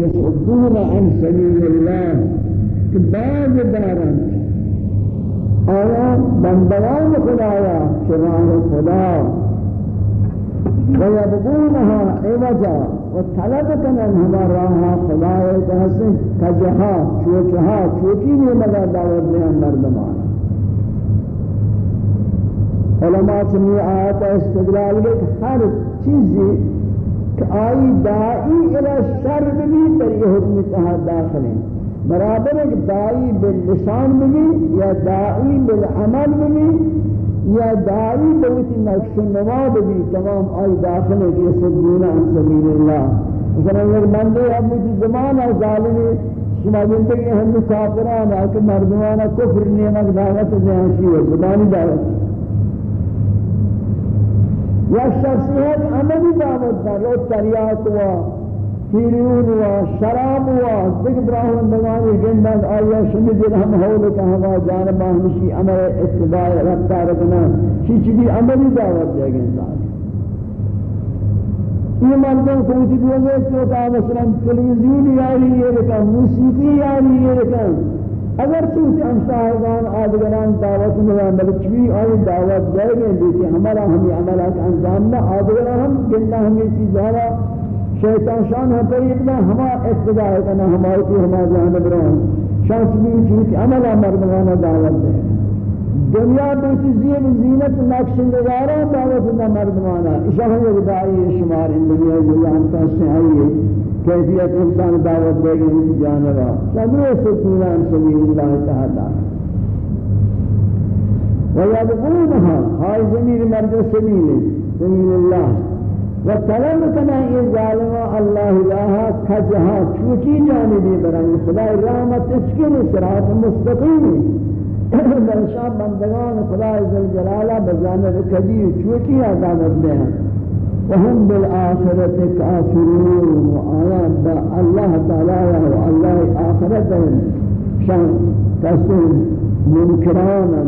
يصدون عن سبيل الله بعض دارن آیا بندگان خدایا چران خدا و یبغونها عوجا و طلب کنن ہما راہا خدایا کہسے کجہا چوکہا چوکی بھی مگر دعوت دیں مردمان علماء چمی آیت استدلال کے ہر چیزی کہ آئی دائی إلى شر بھی در یہ حکم تہا داخل ہیں۔ برابر ایک دائی باللسان بھی یا دائی بالعمل بھی یا دائی بہت نقش نما بھی تمام آئی داخل ہے کہ یہ سبیل عن سبیل اللہ۔ مثلا ایک بندے اب مجھے زمان ہے ظالمی شما زندگی ہم کافران ہے کہ مردمانہ کفر نیمک دعوت دیانشی ہے زبانی دعوت۔ یا شخصیت عملی دعوت دا رو تریات ہوا ہیریون ہوا شراب ہوا ذکر براہم بگانی گندن آیا شمی دل ہم حول کا ہوا جانبا ہمشی عمل اتباع رفتہ رکھنا چیچ بھی عملی دعوت دے انسان یہ مردوں کو اتی دیوگے تو کہا مثلا تلویزیون یاری یہ رکھا موسیقی یاری یہ رکھا اگر چونکہ ہم صاحبان آدگران دعوت میں ملچوی آئی دعوت دے گئے لیکن ہمارا ہمیں عملہ کا انجام نہ آدگران ہم گننا ہمیں چیزارا شیطان شان ہے پر اتنا ہما اقتداء ہے کہ ہمارے کی ہمارے جانب رہا شان چمی چونکہ عملہ مردمانہ دعوت دے دنیا بیتی زین زینت نقش نگارہ دعوت نہ مردمانہ اشاہ یہ دعائی شمار ان دنیا جو جانتا سے آئیے کیفیت انسان دعوت دے گی ان جانبا صدر سکینہ ان سبیل اللہ تعالی ويدعونها هاي زمير مرد سبيل سبيل الله. وطلب کنا یہ ظالم اللہ الہ کجہا چوکی جانبی برای خدا رحمت اسکن صراط مستقیم. برشا بندگان خدا عزل جلالہ بجانب کجی چوکی عذابت دے ہیں وهم بالآخرة كافرون. وآيات الله تعالى والله آخرتهم شان تسل منكرانا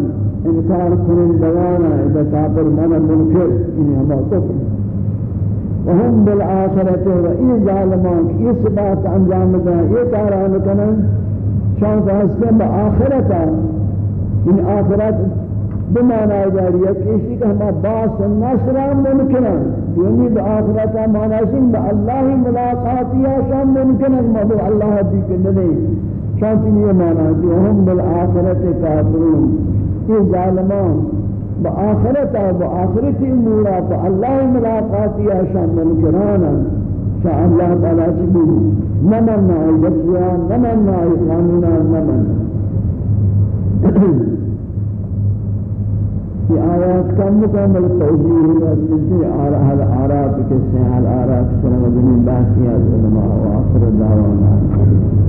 انكار کنندگانا اذا كافر من منكر اني هما كفر وهم بالآخرة وإي ظالمان إي صفات انجام دا إي كاران کنن شان تحسن بآخرتا ان آخرت جاریہ کسی کہ ہما باس نصر ممکن ہے یعنی با آخرت ماناشن با اللہ ملاقاتیا شام ممکن ہے مدو اللہ بھی کندے چانچن یہ مانا کہ ہم بالآخرت کافرون. یہ ظالمان با آخرت با آخرت امورا با اللہ ملاقاتیا شام ممکنانا شاء اللہ تعالی چبی نمنا آئی جبزیان نمنا آئی قانونا نمنا کی آیات کا مکمل توضیح ہے اسے آرا ہر آرا کے سے ہر آرا سنوں میں بحثیات علماء واخر دعوانا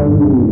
Amen.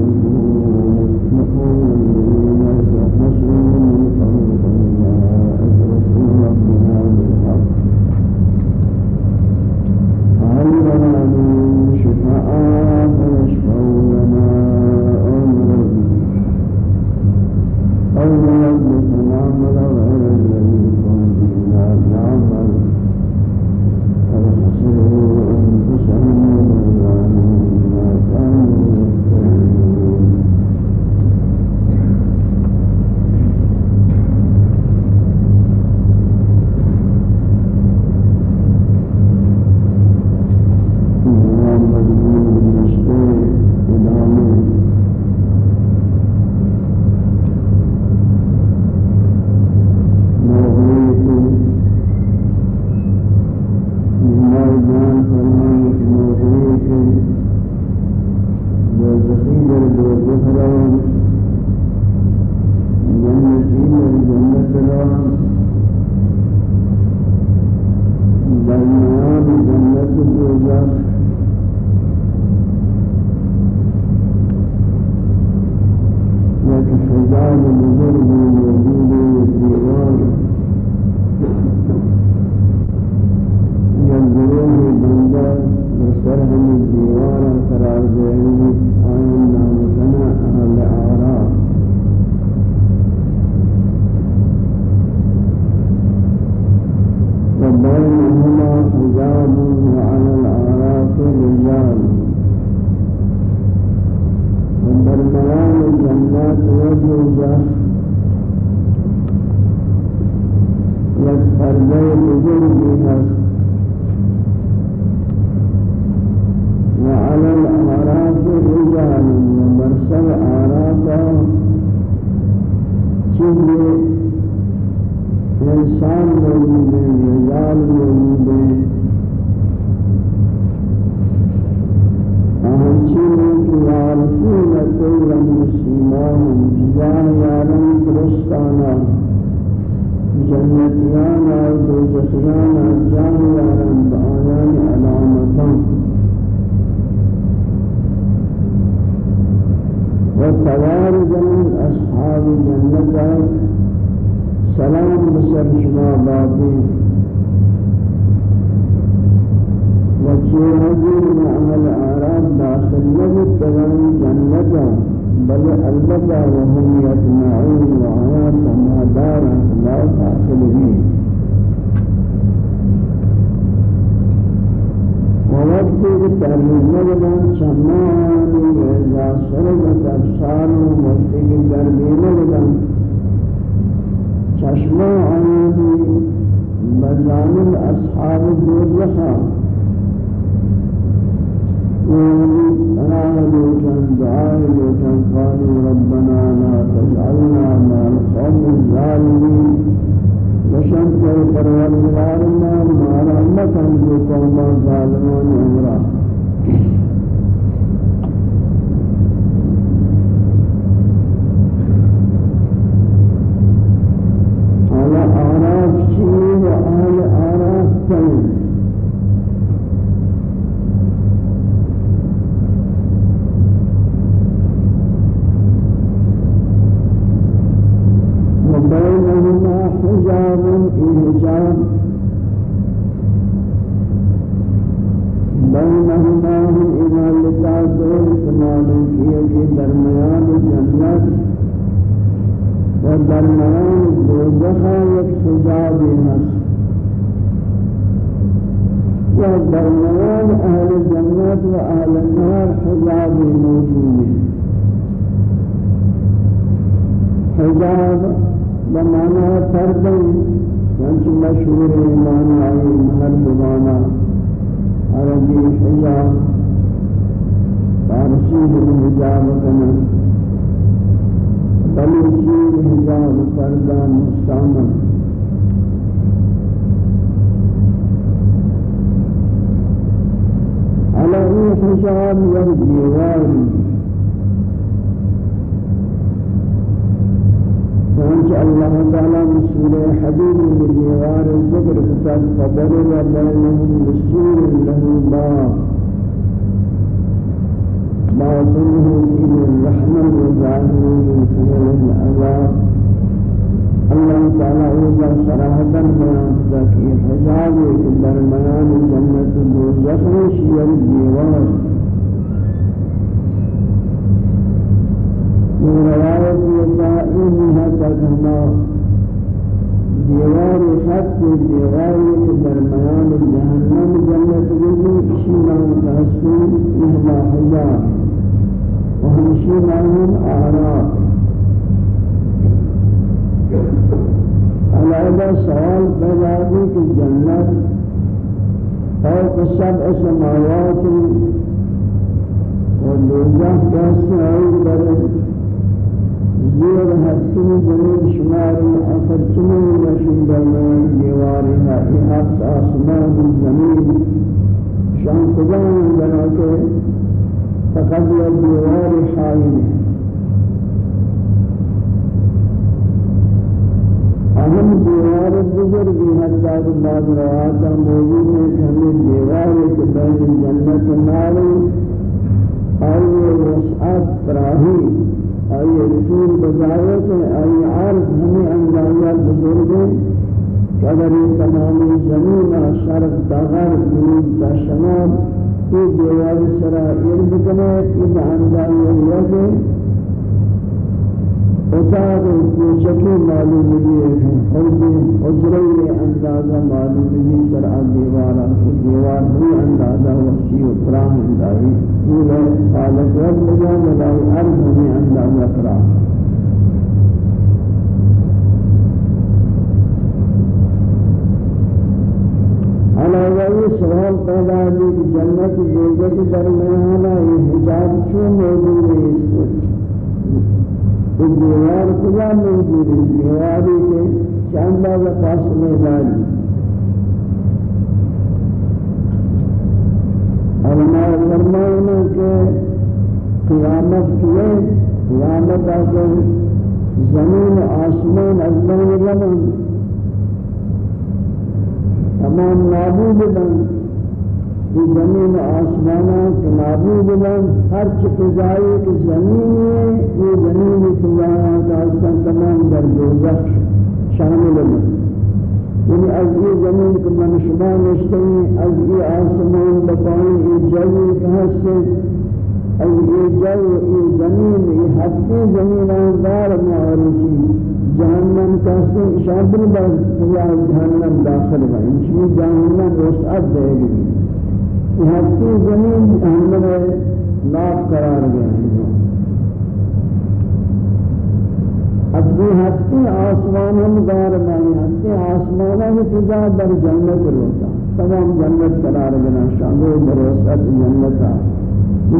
درمیان دوزخ یک سجاد نست و درمیان أهل جنت و أهل النار حجاب موجود حجاب بمعنى فرد وانت مشهور ایمان آئی مهر دوانا عربی حجاب فارسی بالحجاب کنه بلوچی حجاب پردہ مستعمل على حجاب والديوان سنج الله تعالى مسؤول حبيب من ديوان الزبر فتن فضل وبينهم مسؤول له باب باطنهم من الله تعالى إذا صراحة بيان ذاك حجاب جنة دوزخ شيئا ديوان من رواية يسائلها تكما دیوار خط دیوار درمیان جهنم جنت دوزخ شيئا تحسين إهلا حجاب وہم شیمان آراف علیہ سوال پیدا دی کہ جنت فوق سبع سماوات و دوزخ کیسے آئی در زیر حسن زمین شمار آخر چنین نشین درمیان دیوارها ای حس آسمان زمین شان کجان بنا کے فقط یہ دیوار حائل اہم دیوار بزرگی حتی کہ بعض روایات موجود ہے کہ ہمیں دیوار کے بین جنت ناری اور وسعت رسول بجائے کہ آئی عرض ہمیں اندازہ بزرگ یہ تمام زمین شرق داغر جنوب تا شمال یہ دیوار سرائر يعني بکنے یہ مہندائی اللہ کے اتاد کوچکی معلوم دیئے ہیں اور اجرے اندازہ معلوم دی سرع دیوارا کی دیوار بھی اندازہ وحشی و پراہ اندازی پورے حالت رب مجھے عرض ہمیں اندازہ پراہ سوال پیدا ہے کہ جنت دوزخ درمیان یہ حجاب کیوں موجود ہے اس دیوار کجا موجود ہے دیواری کے چاندہ و فاصلے داری علماء فرمائنا کہ قیامت کیے قیامت آکر زمین آسمان از بین رمن تمام نابود بند. یہ زمین آسمانہ کے نابود بن ہر چیزائی کی زمین ہے یہ زمین کا اصل تمام در دوزخ شامل ہے۔ یعنی از یہ زمین کو من شما نشتے ہیں از یہ آسمان بتائیں یہ جو کہاں سے؟ از یہ جو یہ زمین یہ حقی زمین دار معروفی جہنم کہتے ہیں شامل بن جہنم داخل ہے۔ ان جہنم وسعت دے گی۔ ہستی زمین جہنم ناف قرار گیا ہے ابھی ہستی آسمان ہم دار نہیں ہستی آسمان ہم تجا در جنت روتا۔ تمام جنت قرار گنا شامل بروسط جنتا۔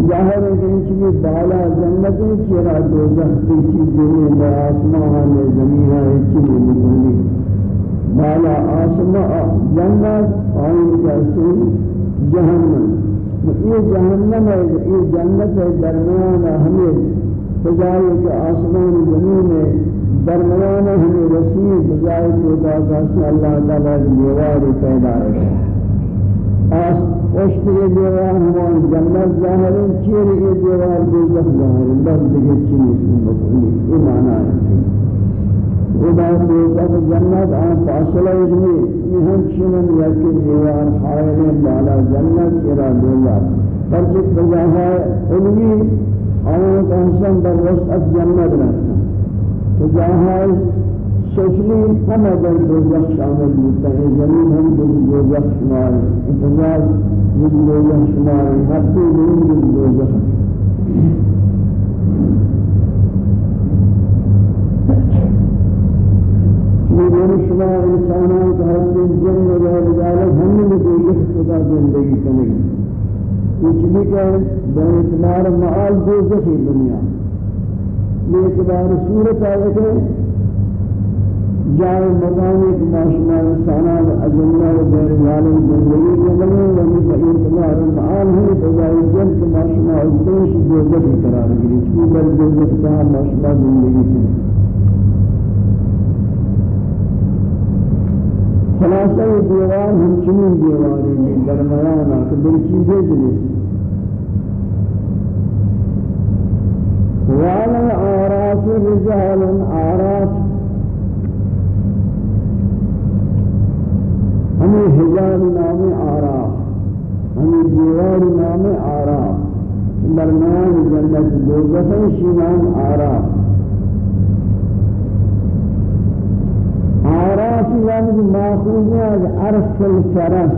ظاہر ہے کہ انچ بھی بالا جنت ہے چرا دوزخ کی چیزیں میں آسمان میں زمین ہے چیزیں مکنی بالا آسمان جنت آئین کا سور جہنم یہ جہنم ہے یہ جنت ہے درمیان ہمیں بجائے کہ آسمان زمین ہے درمیان ہمیں رسید بجائے کہ کا اللہ تعالیٰ دیوار پیدا ہے آس پشت یہ دیوار ہمان جنت ظاہر ہے چیر یہ دیوار دوزخ ظاہر ہے بس دیکھے چیز مکنی یہ معنی ہے خدا دوزخ جنت آن فاصلہ اجنی ایہم چنن یکی دیوار حائل بالا جنت چرا دیوار؟ پر جت بجا ہے علمی آیت احسن در وسط جنت رہتا تو جہاں سفلی ہم اگر دوزخ شامل ہوتا ہے زمین ہم دوزخ شمار ہے انتظار دوزخ شمار ہے ہر کوئی دوزخ شمار میرے شما انسانوں کا حد جن و رجال ہم نے جو خدا زندگی کرنے کچھ بھی کہ بے اعتبار معال دوزخی دنیا بے اعتبار صورت آئے کہ جائے مقام ایک معاشمہ انسانان اجنہ و غیر ظالم زندگی لئے وہی بے اعتبار معال ہے تو جائے جن کے معاشمہ دوش دوزخی قرار گری چکی بل دوزخ کا زندگی کرنے خلاصہ یہ دیوار ہم چنین دیواری میں درمیان آکے بری چیزیں جلیس وعلى الأعراس رجال أعراس ہمیں حجاب نام آراف ہمیں دیوار نام آراف درمیان جنت دوزخ شیمان آراف عراف یعنی ماخوذ از عرف الفرس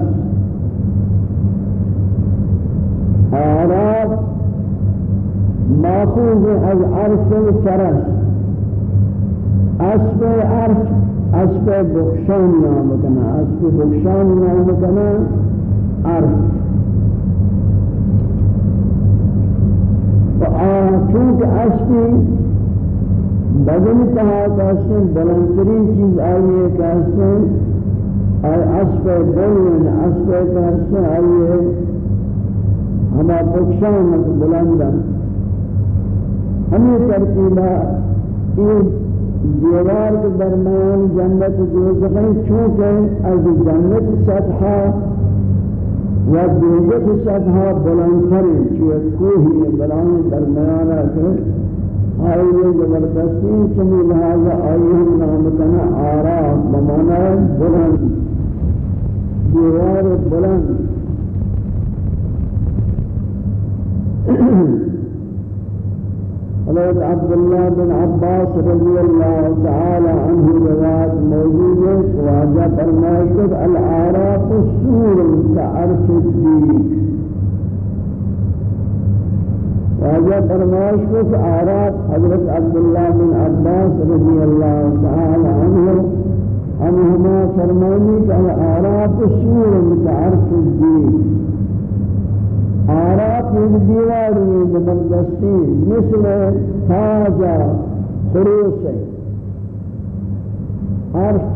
عراف ماخوذ از عرف الفرس اسب عرف اسب بخشان نام کنا اسب بخشان نام کنا عرف و چونکہ اسب بدن کہتے ہیں بلندترین چیز آئیے ہیں اور عصف بلن عصف ہیں آئیے ہما بخشانت بلندن. ہمیں ترتیبہ یہ دیوار کے درمیان جنت دوزخیں چونکہ از جنت سطحہ و دوزخ سطحہ بلندتر چونکہ کوہی بلند درمیان ہے آئیے زبردستی چمی لہذا آئیے نام کنا آرام بمانا بلند دیوار بلند. حضرت عبداللہ بن عباس رضی اللہ تعالی عنہ روایت موجود ہے خواجہ فرمائے العراف السور كعرف الديك واجہ فرمائش کو کہ آرات حضرت عبداللہ بن عباس رضی اللہ تعالی عنہ ہمہما فرمائنی کہ آرات سور متعرف الدین۔ آرات ایک دیواری زبردستی مثل تاجہ خروس۔ عرف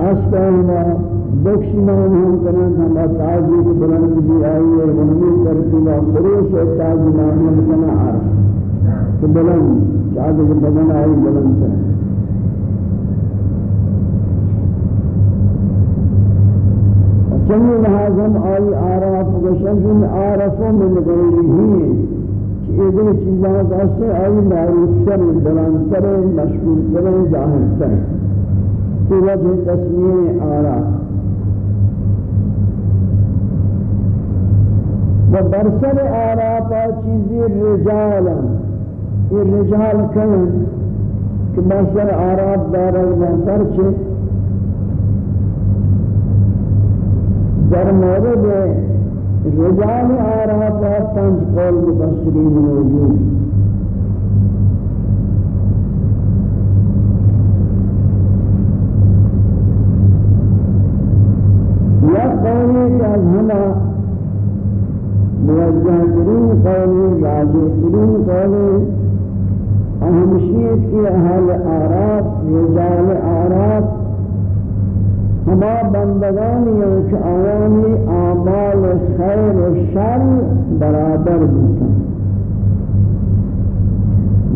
اسکاہما بخشی نام ہم کرنا ہم تاجی کی بلند بھی آئی ہے ہمیں کرتی لا سروش اور تاج نام ہم کرنا عرش تو بلند تاج کی بلند آئی بلند ہے چنی لحاظم آئی آراف گشن ان آرافوں من غیرہی۔ ایدی چیزاں دستے آئی معروف تر بلند تر مشہور تر ظاہر تر۔ تو وجہ تسمیہ آراف۔ و برسر آراپا چیزی رجالا یہ رجال کہیں کہ برسر آراب دارا بہتر چھے در مورد رجال آراپا پنج قول مبصری موجود. یا قولی کہ از ہمیں موجه ترین قولی راجع ترین قولی اهمشیت کی اہل آراف رجال آراف ہما بندگانی کہ آیانی آمال خیر و شر برابر بودتا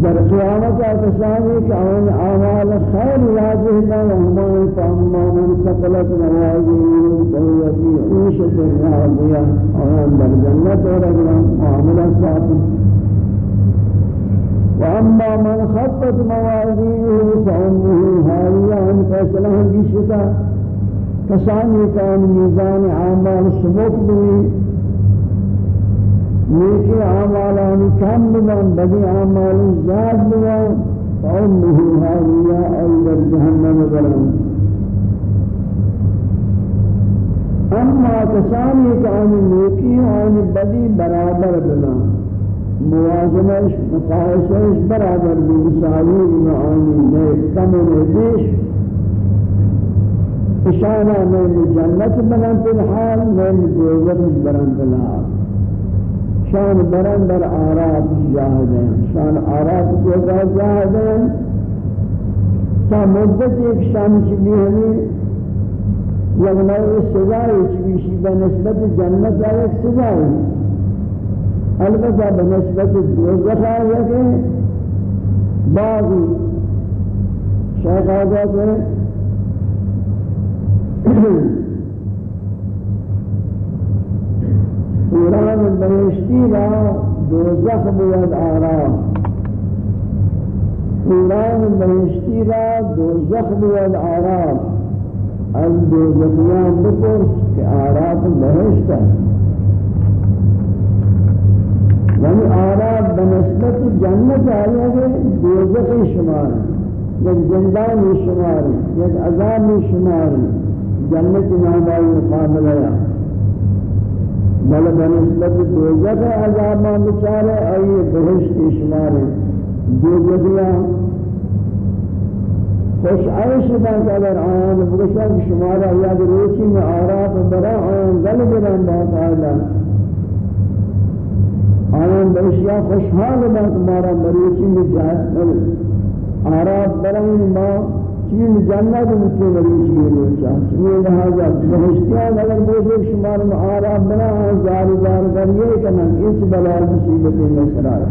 در قیامت آتشانی کہ آن آمال خیر واجه دا وہمان فاما من سقلت موازین فهو فی عیشت راضیہ آن در جنت ورگنا معاملہ صاحب وأما من خطت موازينه فأمه هاوية أن فسلها بشتا كساني كان ميزان عمال سبق بي نیکی اعمالان کم بدن بدی اعمالی زیاد بدن فأمه هاوية أي در جهنم بلن أما تساني كان نيكي وعن بدي برابر بنا موازنش مقايسش برابر بمساوي بنا عن نيك كم نيكيش إشانة من الجنة بلن في الحال من الجوزر بلن في الحال. شان برن در آراب ہیں شان آراب کو ہیں تا مدت ایک شان چلی ہمیں یک نوع سزائی چویشی بنسبت جنت ایک سزائی البتہ بنسبت دوزخ آیا کہ بعضی شیخ آگا کہ قرآن بہشتی را دوزخ بود آرام. حوران بهشتی را دوزخ بود عراف از دوزخیان بپرس که عراف بهشت است. یعنی آراب بنسبت جنت آیا ہے دوزخ شمار. یک زندان شمار یک عذاب شمار. جنت نامائی مقابلہ بل بنسبت دوزخ عذاب ما بشار ای بهشت شمار دوزخیا خوش عیش بند اگر آن بگشن شمار یاد روچی میں آراف برا آن گل برن بات آلا آن بشیا خوشحال بند مارا مروچی میں جاہت آراف برن بات ما چین جنت مکی مریچی ہے روچا چین لہذا بہشتیان اگر بوشک شمار میں آراب بنا زار زار کریے کنا اس بلا مصیبت میں سرار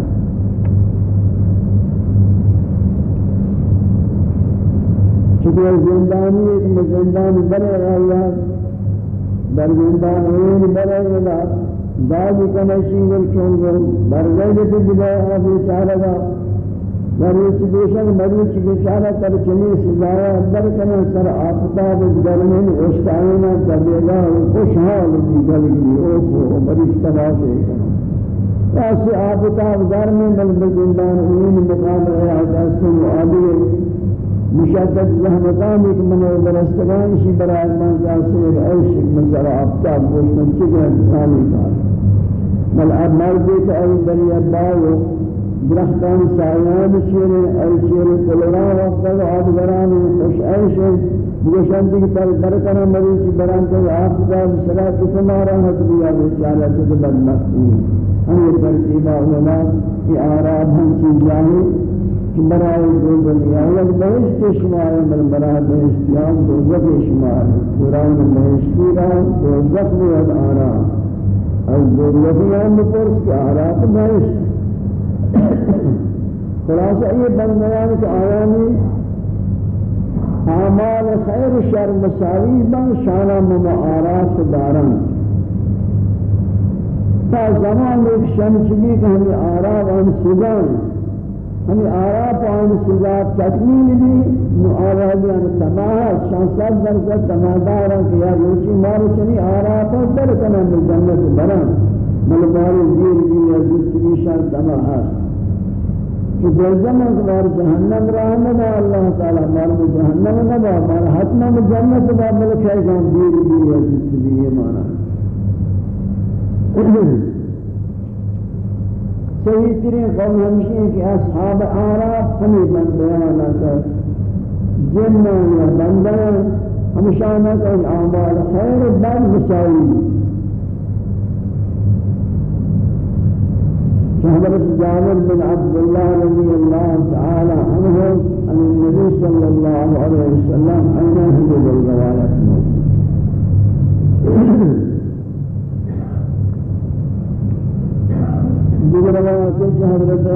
چکہ زندانی ایک مزندان بنے رہا در زندان این بنے رہا بعد کنشی ور چون گو برگه تے بلا ابو شارا مریچ دیشن مریچ بیچارہ کر چنی سزایا اندر کنا سر آفتاب گرمین اوشتائینا کبیلا خوشحال کی گلگی أو کو مریچ تباشے کنا ایسے آفتاب گرمین بل بزندان این مقام رہا دستن و آدھے مشاکت زحمتان ایک منو برستگان شی برای من جاسے ایک عیش منظر آفتاب گوشتن چکے انسانی کار. بل آب مرد کہ ای بنی اباو درختان سایان چیره ایچیره کلرا و و آدگران خوش ایشه بگشنتی که پر برکن مریض بران تو آفتا بسرا تکمارا حضریا بیچارا تو بدمختی ہم یہ ترتیبہ ہونا کہ آراب ہم چیز جاہی که برای دو دنیا یک بہشت شمار ہے بل برای بہشت یا دوزت شمار ہے قرآن بہشتی را دوزت میں آراب از دوزتی ہم بپرس کہ آراب بہشت خلاصہ یہ بندیان کہ آیانی اعمال خیر شر مساوی بن شانہ ممعارات دارن تا زمان ایک شمچلی کہ ہمیں آراب ہم سزان ہمیں آراب آن سزا تکمیل بھی معاوضیان تماہ شانسات درجہ تمادارا کہ یا روچی مارو چنی آراب در کنم جنت بران ملبار دیر بھی یا زدتگی شان تماہ کہ جزم اکبر جہنم رحمنا اللہ تعالی مارو جہنم نبا مار حتما جنت با ملک ہے جان دیر یا زدتگی یہ مانا۔ صحیح ترین قول ہمشی ہے کہ اصحاب آراف ہمیں بندیانا کر۔ جنہ یا بندیاں ہمشانہ کر اعمال خیر بد مساوی۔ حضرت جابر بن عبد الله رضي الله تعالى عنه عن النبي صلى الله عليه وسلم أنه هدد الروايات؟ دیگر روایت ہے حضرت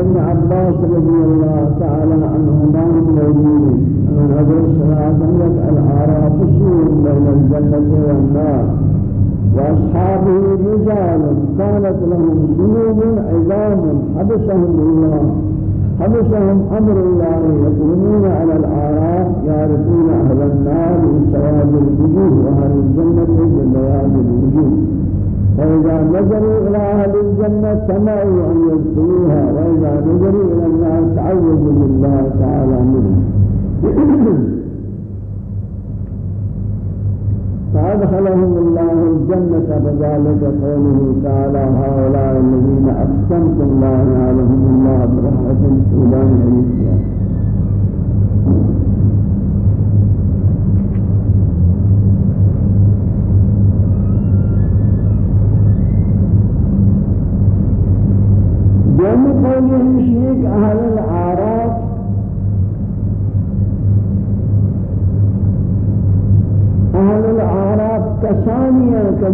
ابن عباس رضی اللہ تعالی عنہما موجود ہے حضرت صلی اللہ علیہ وسلم العراف سور بین الجنة والنار. وأصحابه رجال كانت لهم ذنوب عظام حبسهم الله. حبسهم أمر الله يكونون على الأعراف يعرفون أهل النار بسواد الوجوه وأهل الجنة ببياض الوجوه. فإذا نظروا إلى أهل الجنة سمعوا أن يدخلوها وإذا نظروا إلى النار تعوذوا بالله تعالى منه فأدخلهم الله الجنة فذلك قوله تعالى هؤلاء الذين أقسمتم الله عليهم الله برحمة سودان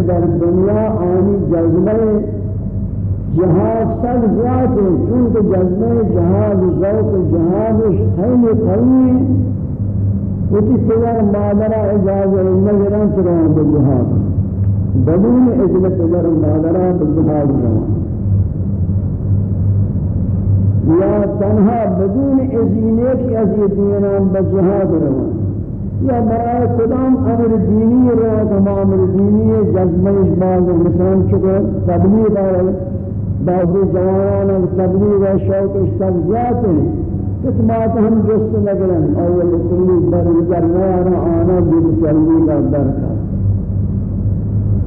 در دنیا آنی جذبہ جہاد سب ذات ہے چونکہ جذبہ جہاد ذوق جہاد خیلی قوی وتی پدر مادرہ اجازہ نگران کران بجہاد بدون اذن پدر مادرہ بجہاد روان یا تنها بدون اذینه کی دینام بجہاد روان یا برای کدام أمر دینی را کم أمر دینی جذبه اجبار مثلا چکر تبلیغ آره. بعضی جوانان تبلیغ و شوق استفزات کتمات هم جست نگرن. اول کلی بر نگرن آنا دید چلی کا درکا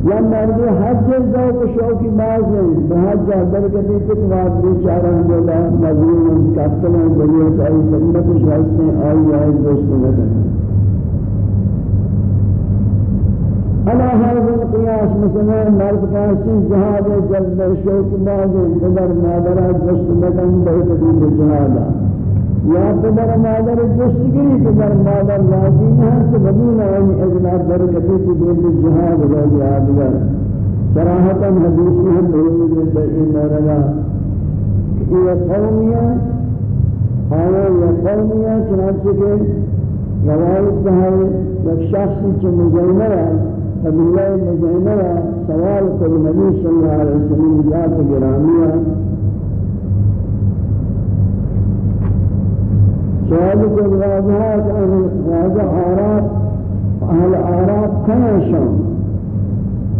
یا مردی حج ذوق شوقی باز ہیں بہت جادر کے بھی کتمات بیچارہ بولا مظلوم کتلوں دنیا چاہیے سنت شاہد نے آئی آئی جست نگرن. على هذا القياس مثلا مرد قاسي جهاد جلد شوق باز قدر مادر جس مدن بيت دی جہاد يا قدر مادر جس گری قدر مادر لازم ہے کہ مدینہ ان اجناب برکت کی دین جہاد لو یادگار. صراحتا حدیث ہے موجود ہے یہ مرنا یہ قومیہ آیا یہ قومیہ چنانچہ کہ روایت ہے ایک شخص جو مجنون ہے قبیلہ مجینہ سوال کو نبی صلی اللہ علیہ وسلم ذات گرامیہ سوال کو ان واجہ آراب اہل آراب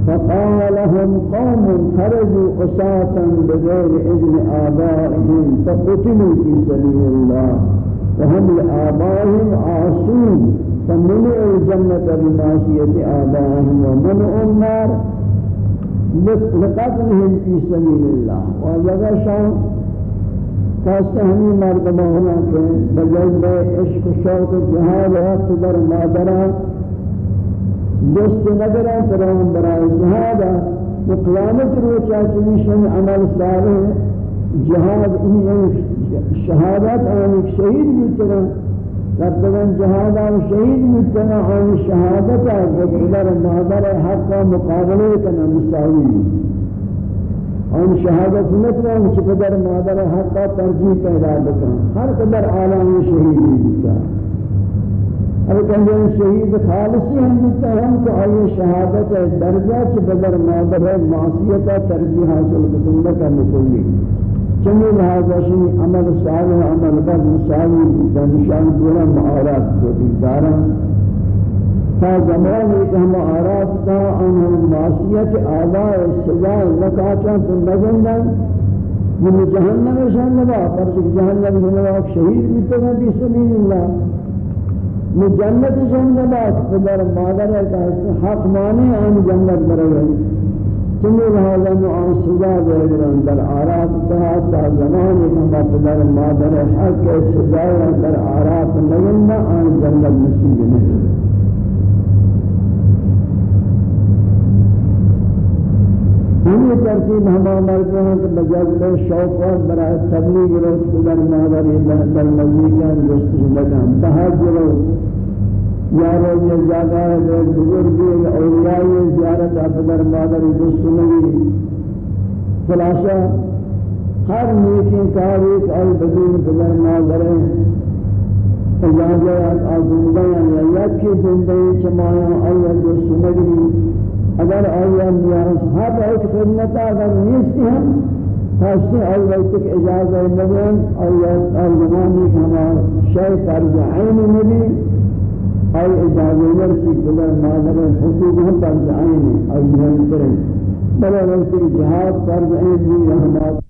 فقال لهم قوم خرجوا عصاة بغير إذن آبائهم فقتلوا في سبيل الله وهم لآبائهم عاصون۔ فمنع الجنة بمعصية آبائهم ومنع النار لقتلهم في سبيل الله. وهذا شان فاستهني مردمه هنا بجلب عشق شوق جهاد وقدر ما مادرات دوست نظران تران برای جهاد. و قیامت روچا عمل صالح جهاد این شهادت آنک شهید بیتران کردگان جهاد و شهید میتونه آن شهادت از دیگر مادر حق مقابله کنه مساوی. آن شهادت نتوان که پدر مادر حق ترجیح پیدا بکن هر قدر عالم شهیدی بکن اگر کنجان شهید خالصی هم بکن هم که آیه شهادت درجه که پدر مادر معصیت ترجیح حاصل بکن بکن مسلمی چنین لحاظشی عمل صالح عمل بد مثالی در نشان دولا معارات کو بیدارا تا زمانی که ہم آرات تا انہم معصیت آلاء سزا لکاتا تن نگندن یہ جہنم شان لبا پر جہنم ہونے والا شہید بھی تو نہ بھی سبیل اللہ یہ جنت شان لبا پر مادر کا حق مانے آن جنت برائے چمی لہذا معاشدہ دے گران در آراب تہا تا زمانی ہما پدر مادر حق کے سجائے در آراب نگنہ آن جنت نصیب نہیں ہمیں ترتیب ہما مرکہ ہیں کہ شوق اور برای تبلیغ رسول در مادر در مزیقان رسول لگا تہا جو یاروں نے جگہ ہے بزرگ اولیاء زیارت أقدر مادر دشمنی خلاصہ ہر نیک کار ایک اور بدین بدر مادر ہے اجازہ آزندہ یا یک کی زندگی چمایا اور دشمنی اگر اولیاء نیاز ہر ایک خدمت اگر نیستی ہم خاصی اول تک اجازه ندن اول زمانی که ما شیء فرض عین نبی أي إجازة في كل ما در حقوق هم فرض اور أو کریں بلا بل أنت جهاد فرض یہ رحمت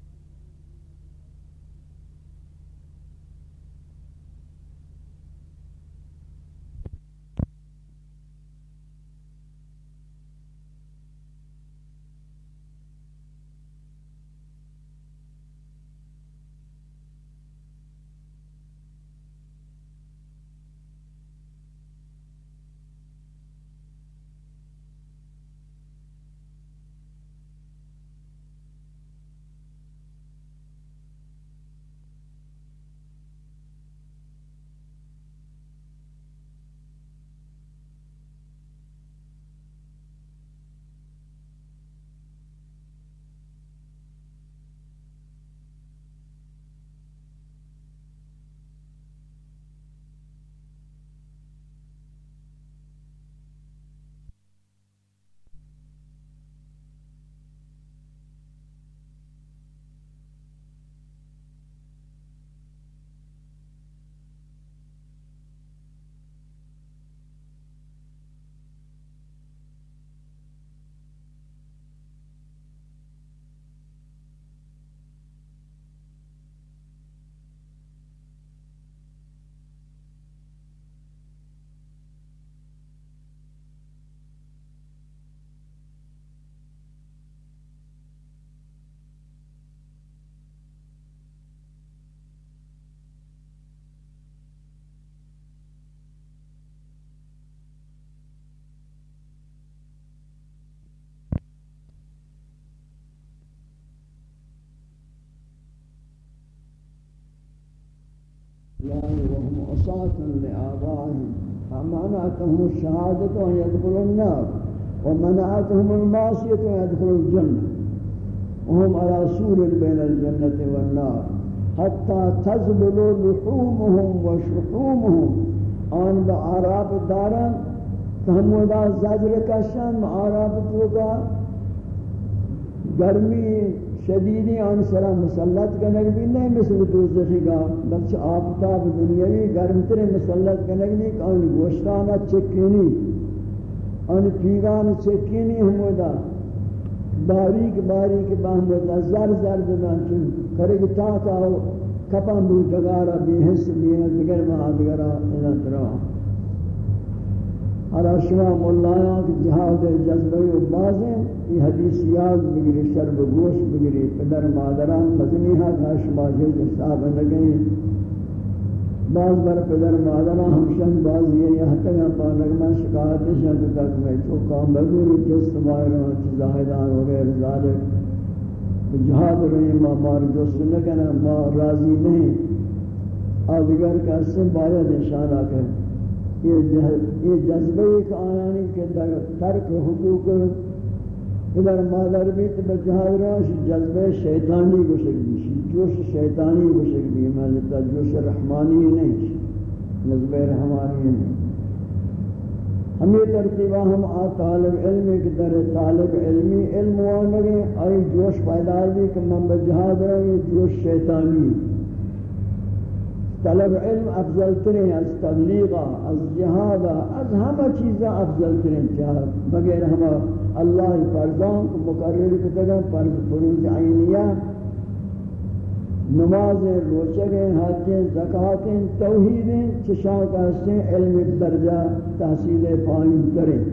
رحمات وهم عصاة لآبائهم فمنعتهم الشهادة أن يدخلوا النار ومنعتهم المعصية أن يدخلوا الجنة وهم على سور بين الجنة والنار حتى تزبل لحومهم وشحومهم آن بعراب دارا فهم ودا زجر كشان معراب توقع گرمی شدیدی آن سرا مسلط کنگ بھی نہیں مثل دوزخی گا بلچہ آفتاب دنیاوی گرم تر مسلط کنگ نہیں کہ آن گوشتانا چکینی، آن پیگان چکینی ہمودا باریک باریک باہمودا زر زر دبان چون کرگ تاکا کپا بو جگارا بی حس بی حس بگر ما آدگرا الہ تروا ہر شما مولانا کی جہاد جذبہ و بازیں یہ حدیث یاد بگری شرب گوش بگری پدر مادران مدنی ہے کہ شما جز صاحب نگئی بعض بر پدر مادران ہمشن بعض یہ یہ تک پانک میں شکایت شد تک میں چوکا بگوری جس مائران چیزاہدان وغیر ذالک جہاد رہی ما مار جس نکنا ما راضی نہیں آدگر کا سے باید انشاءاللہ کہ یہ جذبہ ایک آیانی کے در ترک حقوق ادھر مادر بیت بجہاد راش جذبہ شیطانی کو شکلی جوش شیطانی کو شکلی مالتا جوش رحمانی نہیں جذبہ رحمانی نہیں۔ ہمیں ترتیبہ ہم آ طالب علم کی در طالب علمی علم وانگے آئی جوش پیدا بھی کہ من بجہاد رہا جوش شیطانی۔ طلب علم افضل ترین از تبلیغا از جہادا از ہمہ چیزا افضل ترین چاہا بغیر ہمہ اللہ فرزان کو مقرر کتگا فرض فروض عینیہ نماز روچگیں حجیں زکاتیں توحیدیں چشاہ کا حصے علم درجہ تحصیل پائن ترین.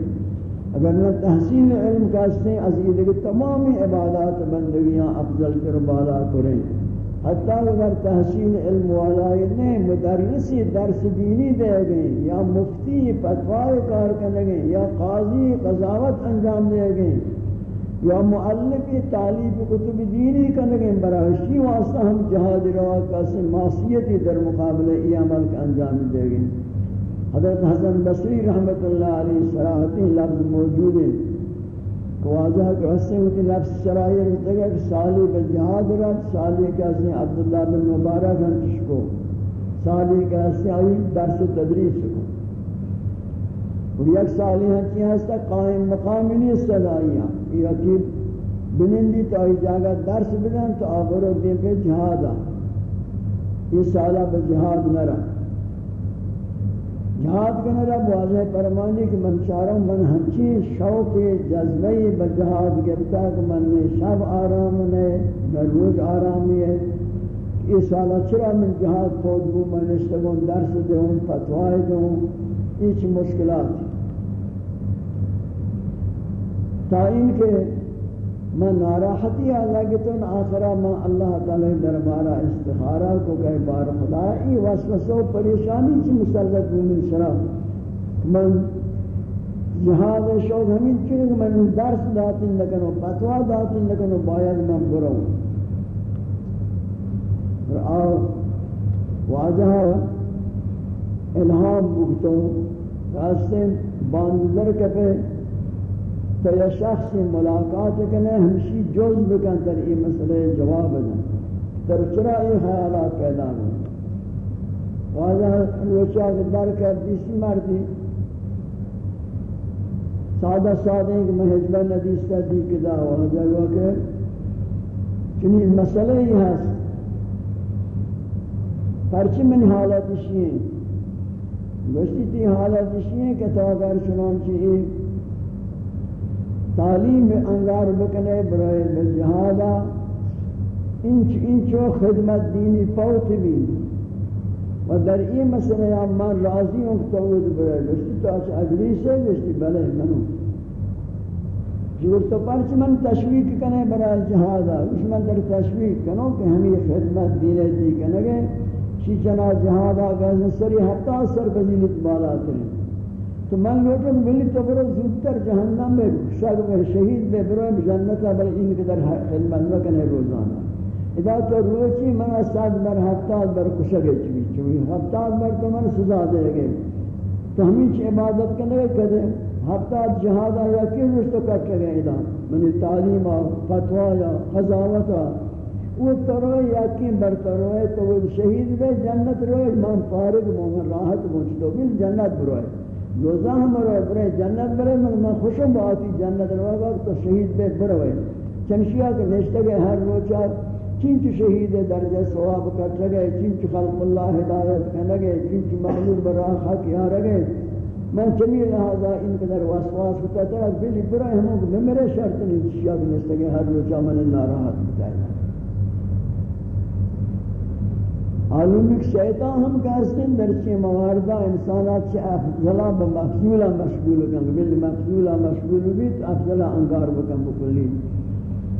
اگر نہ تحصیل علم کا حصے از یہ تمام عبادات بندگیاں افضل تر بالا ترین. حتی اگر تحصیل علم والای نے مدرسی درس دینی دے گئے، یا مفتی فتوائے کار کرنے گئے، یا قاضی قضاوت انجام دے گئے، یا معلق تعلیب کتب دینی کرنے گئے براہشی واسطہ ہم جہاد روا کا سے معصیتی در مقابلے ای عمل کا انجام دے گئے۔ حضرت حسن بصری رحمت اللہ علیہ صراحتی لفظ موجود ہے۔ واجہ کہ اس سے ہوتی لفظ شرائع رہتا ہے کہ سالی بجہاد رہت سالی کے اس نے عبداللہ بن مبارک ہنچش کو؟ سالی کے اس سے آئی درس تدریس کو۔ اور یک سالی ہنچی ہستا قائم مقام نہیں صدائیاں۔ یہ عقیب بنندی تو آئی جاگہ درس بدن تو آخر و دین پہ جہادا یہ سالہ بجہاد نہ رہا۔ جہاد کرنے رب، واضح فرمانی کہ من چاروں من ہنچی شوق جذبی بجہاد گرتا کہ من نے شب آرام نے میں روز آرامی. ہے اس سالہ چرا من جہاد خود بو؟ من اشتگون درس دوں فتوائی دوں ایچ مشکلات تا ان کے میں ناراحتی اللہ کہ تن آخرا میں اللہ تعالی دربارہ استخارہ کو کہے بار خدا، ای وسوسہ و پریشانی چی مسلط من سرا من جہاد شوق ہمیں چنگ من درس داتن لکنو فتوا داتن لکنو باید من برو اور آو، واجہ الہام بگتو راستے باندر کپے۔ تو یا شخص ملاقات کرنے ہمشی جوز بکن تر یہ مسئلے جواب دیں تر چرا یہ خیالات پیدا ہوں واجہ روچہ در کر دیسی مردی سادہ سادہ ایک محجبہ ندیس تا دی کدا واجہ ہوا کہ چنی مسئلے ہی ہے پرچی من حالت اشیئے گوشتی تی حالت اشیئے کہ تو اگر چنانچہ ایک تعلیم انگار بکنے برای بجہادا انچ انچو خدمت دینی پوت بھی۔ و در این مسئلہ یا من راضی ہوں کہ توید برای گشتی تو اچھ اگلی سے گشتی بلے منو۔ جور تو پرچ من تشویق کنے برای جہادا اس من در تشویق کنو کہ ہمیں خدمت دینے دی کنگے، چی چنا جہادا گزن سری حتی سر بزیلت بالا ترین۔ تو من لوٹوں ملی تو برو زودتر جہنم میں شاید میں شہید میں برو جنت بل ان کے در خدمت نہ کرنے روزانہ ادا تو روچی من صد بر ہفتاد بر کشگے چوی چوی. ہفتاد بر تو من سزا دے گئے تو ہمیں چھ عبادت کرنے کدے ہفتاد جہاد آیا کی روش تو کٹ لگے ادا من تعلیم فتوا یا قضاوت وہ تروے یقین بر تروے تو وہ شہید بے جنت روئے من فارغ مومن راحت پہنچ تو؟ بھی جنت بروئے دوزاہ مروئے برے جنت برے من میں خوشم باتی جنت روئے تو شہید بے بروئے چنشیہ کے نشتے گئے ہر روچہ چنچ شہید درجہ ثواب کر لگے چنچ خلق اللہ ہدایت کر لگے چنچ محمود براہ حق یہاں رگے میں چمی لہذا ان قدر واسواس ہوتا تھا بلی برا ہموں کو میرے شرط نہیں شیعہ کے نشتے گئے ہر روچہ من ناراحت بتائے معلوم ایک شیطان ہم کہستیں در چی مواردہ انسانات چی افضلہ بمفضولہ مشغول کن بل مفضولہ مشغول بیت افضلہ انگار بکن بکلی.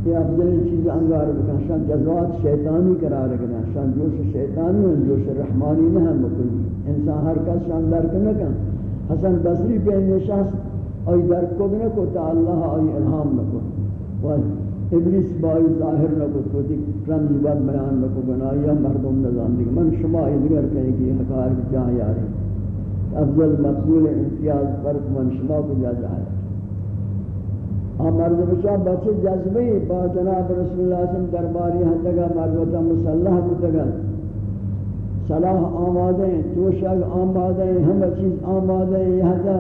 یہ افضل چیز انگار بکن، شان جذوات شیطانی قرار کرنا شان جوش شیطانی و جوش رحمانی نہ ہم بکلی. انسان ہر کس شان درک نکن حسن بصری پہ شخص اوی درک کو نکو تا اللہ اوی الہام نکو. ابلیس بائی ظاہر نہ کو تو دیکھ، رمزی بات بیان نہ کو بنا مردم نظام دیکھ من شما ادگر کہیں کہ حقائق جہاں یاری افضل مقبول امتیاز فرق من شما کو جا جائے ہم مرد بچا بچے جذبی با جناب رسول اللہ صلی اللہ علیہ وسلم درباری حدگا مردوتا مسلح بتگا صلاح آمادیں، توشک آمادیں، ہم چیز آمادیں یہاں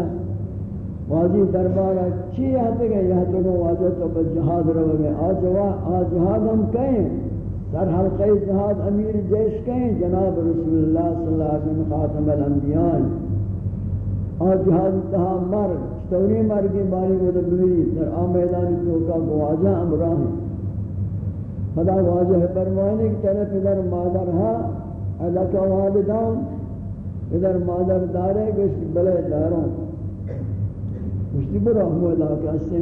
واجی دربار چی آتے گئے؟ یہ تو واجہ تو بس جہاد رو گئے۔ آج آج جہاد ہم کہیں۔ در حلقہ جہاد امیر جیش کہیں۔ جناب رسول اللہ صلی اللہ علیہ وسلم خاتم الانبیاء۔ آج جہاد تہا مر چطوری مر کی باری کو دبیری در آم میدانی توکا واجہ امراہ ہیں۔ خدا واجہ فرمانے کی طرف ادھر مادر ہا علاقہ والدان، ادھر مادر دارے گوشت بلے داروں۔ مشتی برا مولا کہ اس سے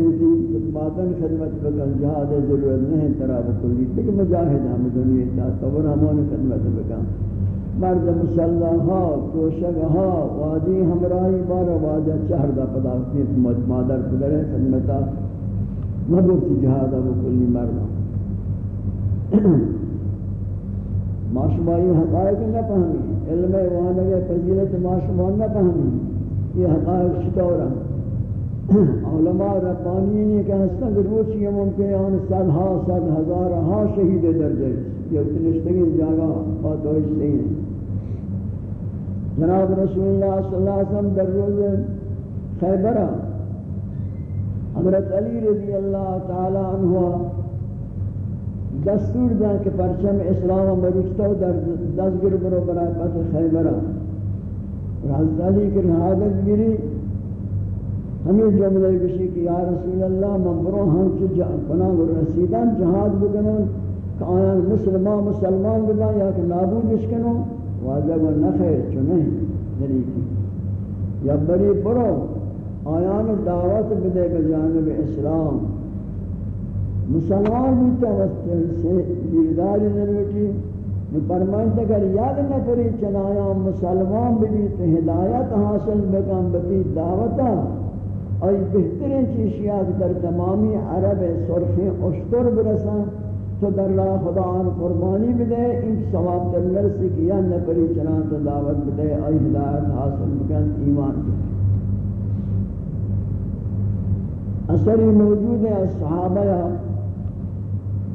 خدمت بکن، جہاد ضرورت نہیں ترا بکلی لیکن مجاہد ہم دنیا تا صبر ہمون خدمت بکن۔ مرد مسلح ہا کوشک ہا وادی ہمراہی بار واجہ چہر دا پدا اپنی مادر، پدر خدمتا مبوت جہاد بکلی مرد۔ معشمائی حقائق نہ پہمی علم وانگے، فضیلت معشمان نہ پہمی یہ حقائق شکورہ علماء ربانی نے کہ ہستن روچی یہ ممکن ہے ان صد ہا صد ہزار ہا شہید درجہ یہ اتنشتگی جاگا پاتوش نہیں ہے۔ جناب رسول اللہ صلی اللہ علیہ وسلم در روز خیبرہ حضرت علی رضی اللہ تعالی عنہ دستور دیں کہ پرچم اسلام مروچتا در دستگر برو برای پتر خیبرہ۔ حضرت علی کی رہادت گری۔ ہمیں جملے کشی کہ یا رسول اللہ، من برو ہم چو کنان رسیدن، جہاد بکنن، کہ آیا مسلمان مسلمان بنا یا کہ نابود اشکنو واجب و نخیر، چو نہیں دلیتی یا بری برو، آیان دعوت بدے گا جانب اسلام۔ مسلمان بھی تو سے بیرداری نروٹی فرمائیں اگر یاد نہ کری چنایا مسلمان بھی ہدایت حاصل بکن، بتی دعوتا آئی بہترین چیشیاں در تمامی عرب سرخی اشتر برسان تو در راہ خدا آن قربانی بدے ان ثواب در نرسی کیا نپری چنان تو دعوت بدے آئی ہدایت حاصل بکن، ایمان بدے۔ اثری موجود ہے از صحابہ،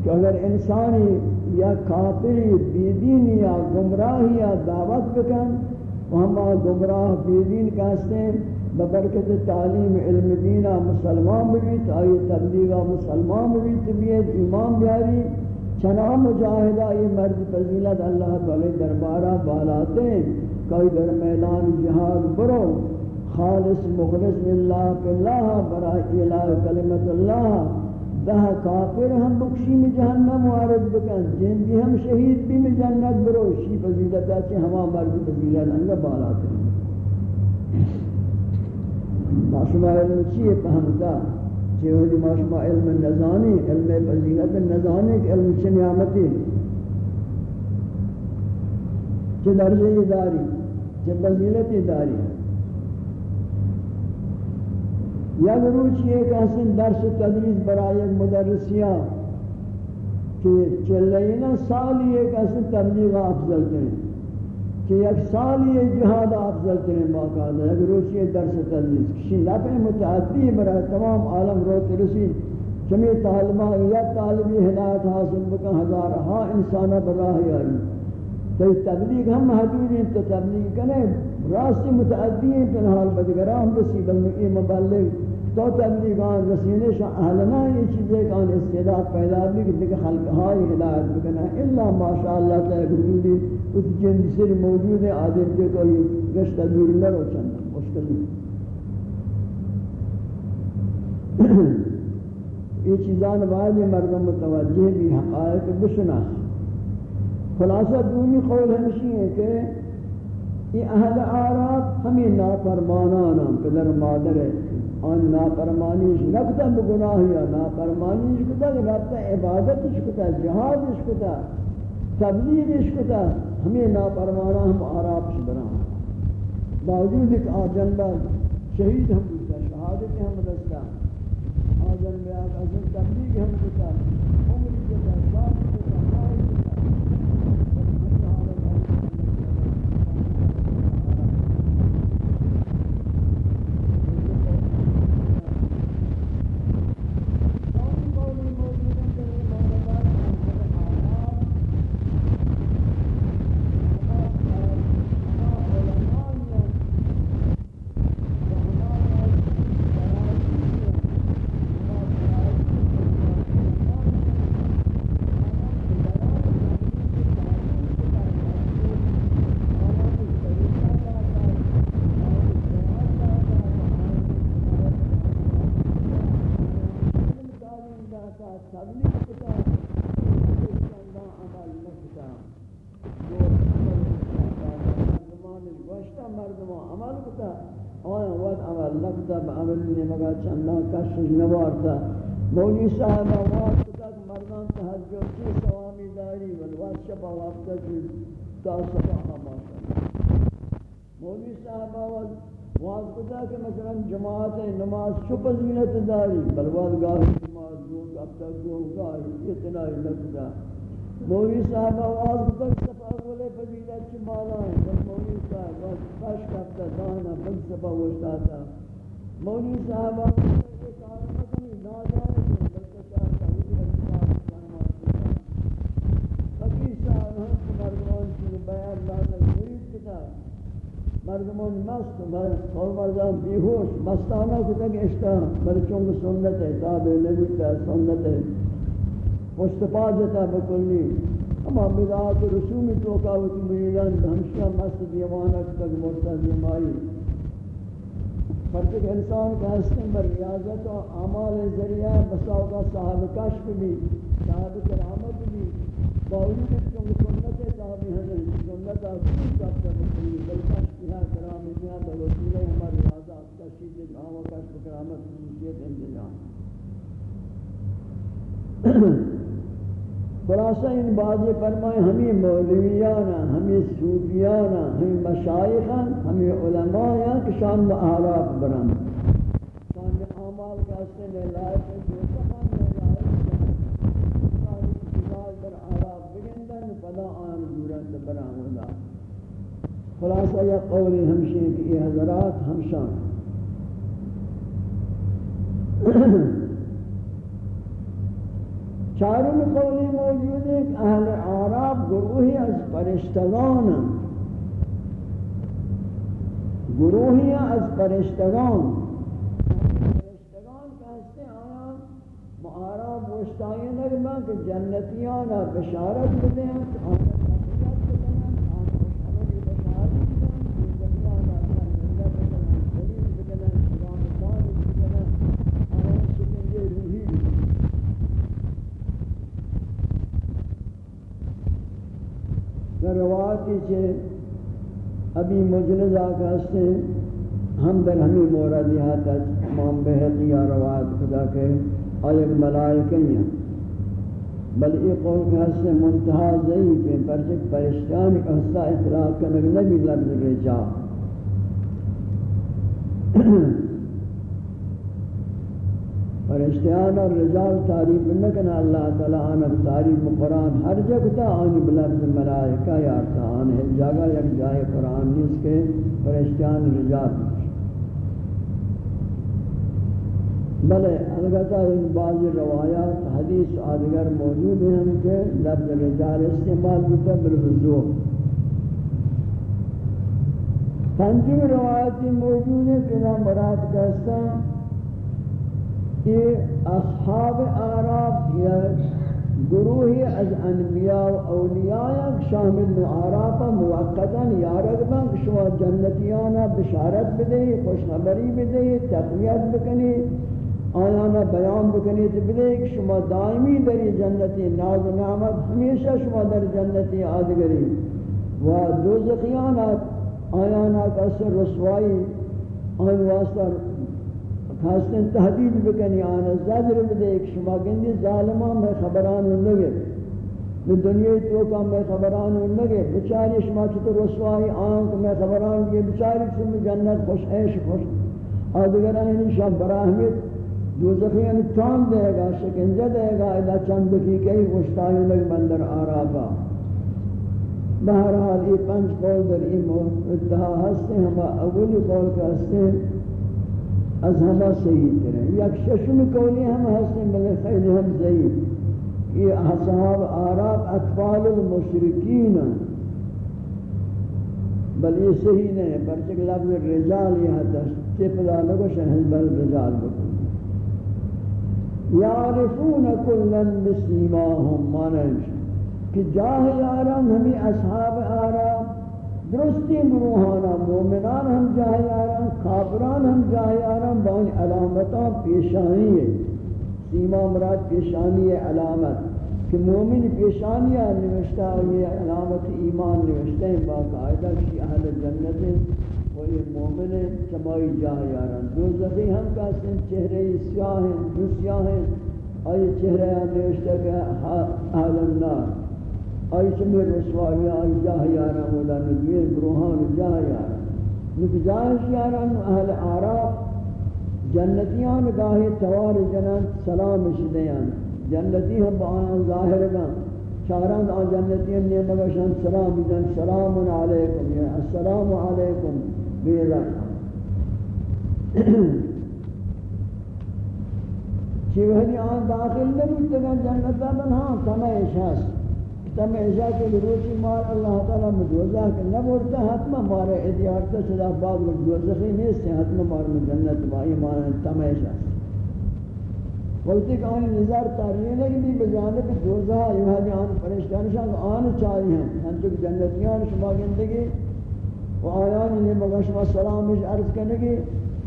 کہ اگر انسانی یا کافری بیدین یا گمراہی یا دعوت بکن وہاں گمراہ بیدین کہتے ہیں ببرکت تعلیم علم دینا مسلمان بھی آئی تبلیغا مسلمان بھی طبیعت ایمان بیاری چنا مجاہدہ یہ مرد فضیلت اللہ تعالی دربارہ بالاتے کوئی در میدان جہاد برو، خالص مخلص اللہ اللہ برای الہ کلمت اللہ، دہ کافر ہم بکشی میں جہنم وارد بکن، جن بھی ہم شہید بھی میں جنت برو، شی فضیلت ہے کہ ہما مرد فضیلت انگا بالاتے ماشما علم چیئے فهمتا. چیئے ہوئی ماشما علم نزانی، علم فضیلت نزانی علم چی نعمتی؟ چی درجہ داری؟ چی فضیلتی داری؟ یا روچ یہ کہ حسن درس تدریس برای مدرسیاں کہ چلینا سالی ایک ایسے تبلیغ افضل کریں کہ ایک سالی جہاد افضل کریں باقاعدہ ایک روچی درس تدریس کسی نفع متعدی برای تمام عالم روت رسید چمی طالبہ یا طالبی ہدایت حاصل بکن ہزارہا انسانہ براہ یاری تو تبلیغ ہم محدود ہیں، تو تبلیغ کریں۔ راستی متعدی ہیں تنحال بدگرام رسی بلنی مبلغ۔ تو تبلیغان رسینے شاہ اہلنا یہ چیزیں کان استعداد پیدا بھی کہ دیکھ خلق ہائی ہدایت بکنا الا ماشاءاللہ تا ایک وجودی اس جن سر موجود ہے آدم کے کوئی گشت دور نہ رو چندہ مشکل نہیں یہ چیزان بعد مردم متوجہ بھی حقائق بشنا خلاصہ دومی قول ہمشی ہے کہ یہ اہل عارات ہمیں نافرمانانا پدر مادر ہے آن نافرمانیش نکتا بگناہیا نافرمانیش کتا کہ ربتا عبادتش کتا، جہادش کتا، تبلیغش کتا، ہمیں نافرمانا ہم آرابش برام باوجود ایک آجن با شہید ہم کتا، شہادت ہم دستا۔ آجن با آجن تبلیغ ہم کتا۔ نوارتا مولی صاحب آواز کتا مردان تحجر کی سوامی داری والواد شبا وقتا کی تا صبح آماشا مولی صاحب آواز واز کتا کہ مثلا جماعت نماز شب زینت داری بلواد گاہی نماز دون اب تک دون گاہی اتنا ہی لگتا مولی صاحب آواز کتا کہ فضیلت چی مالا ہے بس مولی صاحب واز پش کفتا، دانا فلسفہ وشتاتا۔ مولی صاحب مردمان مست اور مردان بیہوش مستانہ کو تک اشتا بلچوں سنت ہے تابع نبی کا سنت ہے۔ مصطفیٰ جتا بکلی اما بدعات رسومی توقعوتی مریدان ہمشہ مست دیوانہ تک مرتد دیمائی فرق انسان کا حسن بر ریاضت و اعمال ذریعہ بساو کا صاحب کشف بھی صاحب کرامت بھی باوجود کہ سنت تابع ہیں سنت آسان کا تبکلی بل کشف ہے کرام دنیا بوسیلہ ہمارے ریاضات کا چیز نام و کشف کرامت خصوصیت انتظام خلاصہ ان بازی فرمائے، ہمیں مولویانا، ہمیں صوفیانا، ہمیں مشایخاں، ہمیں علماء کہ شان معارف برام شان اعمال کا سے لے لائق ہے جو سفان لے لائق ہے ساری در عراب بگندن فلا آن جورت برام ہوگا خلاصہ یہ قول ہمشہ کہ یہ حضرات ہمشان چارم قولی موجود ہے کہ اہل عرب گروہی از پرشتگان گروہی از پرشتگان پرشتگان کہتے آیا معارب وشتائی نگمہ کہ جنتیان بشارت بدیں آیا روایتی چھے ابھی مجلد آقا سے ہم در ہمیں مورد یہاں تک امام بہتی یا روایت خدا کے آیت ملائکیاں بل یہ قول کے حد سے منتحہ ضعیف ہے پرچک پرشتیان کا حصہ اطلاق کرنے نبی لفظ کے جا۔ فرشتیان اور رجال تعریف نکن اللہ تعالی آن تعریف قرآن ہر جگہ آن بلفظ ملائکہ یارتا آن ہے، جگہ یک جائے قرآن نیس کے فرشتیان رجال بلے البتہ ان بعض روایات، حدیث آدگر موجود ہیں، ہم کے لفظ رجال استعمال ہوتا بالوضوح پنجم روایتی موجود ہے، کہ مراد کہتا کہ اصحاب آراب یا گروہی از انبیاء و اولیاء شامل معارافہ موقتا یارد بنک شما جنتیانا بشارت بدهی، خوشخبری بدهی، تقویت بکنی آیانا بیان بکنی تو بدهی کہ شما دائمی در جنتی ناز و نعمت ہمیشہ شما در جنتی آدگری. و دوزخیانات آیانا کسر رسوائی، آن واسطہ خاصن تحدید بکنی آنا زجر بده، ایک شما گندی ظالمان میں خبران لگے میں دنیا تو کا میں خبران لگے بچاری شما چطور رسوائی آن میں خبران لگے بچاری سم جنت خوش عیش خوش. آدگر آئینی شب براہمیت دوزخی یعنی تان دے گا شکنجہ دے گا ادا چند کی کئی خوشتائی لگ بندر آرابا. بہرحال یہ پنچ قول در این اتحا ہستے ہم اولی قول کا ہستے از همه صحیح ترین یک ششم کولی هم هستیم بلے خیلی هم ضعیف. یہ اصحاب آراب اطفال المشرکین. بل یہ صحیح نہیں پرچک لفظ رجال یہ حد تفلا لگو شہن بل رجال بکن. یعرفون کلن بسیماهم مانش کہ جاہ یاران ہمیں اصحاب آراب درستی گروہانا مومنان ہم جاہیاران کافران ہم جاہیاران بان علامتان پیشانی ہے سیما مراد پیشانی ہے علامت۔ کہ مومن پیشانی ہے نوشتہ یہ علامت ایمان نوشتہ ہیں باقاعدہ کی اہل جنت ہیں۔ وہ یہ مومن ہے چمائی جاہیاران دو زخی ہم کہتے ہیں چہرے سیاہ ہیں دو سیاہ ہیں۔ اور یہ چہرے نوشتہ کہ اہل آئی چمی رسوائی آئی جاہ یارا مولا ندویر گروہان جاہ یارا نک جاہش یارا اہل آراف جنتیان گاہی توار جنان سلام شدیان جنتی ہم بآیان ظاہر گا چاران آن جنتیان نیمگشان سلام جن سلام علیکم یا السلام علیکم بیرا چیوہنی آن داخل نبود تگن جنتا بن ہاں تمہیں شاست تم ایسا کہ روچی مار، اللہ تعالی مدوزہ کہ نہ بولتا حتما مارے ادیارتا صدا بعد مدوزخی نیست ہیں حتما مار میں جنت بائی مارے تم ایسا وقتی کہ آنی نظر تاریخ لگی بھی بجانب دوزہ یہ حدی آن پرشتانشان آن چاہی ہیں۔ ہم چک جنتیان شما گندگی و آیانی نے مگا شما سلامش عرض کرنے کی